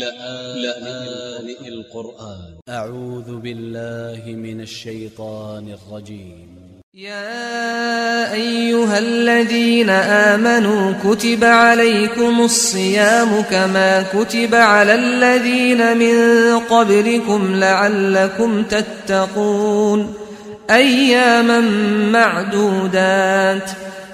لآن القرآن. أ ع و ذ ب ا ل ل ه من ا ل ش ي ط ا ن ا ل ج ي م يا أيها الذين آمنوا كتب عليكم الصيام كما كتب على الذين من قبلكم لعلكم تتقون. أياما معدودات.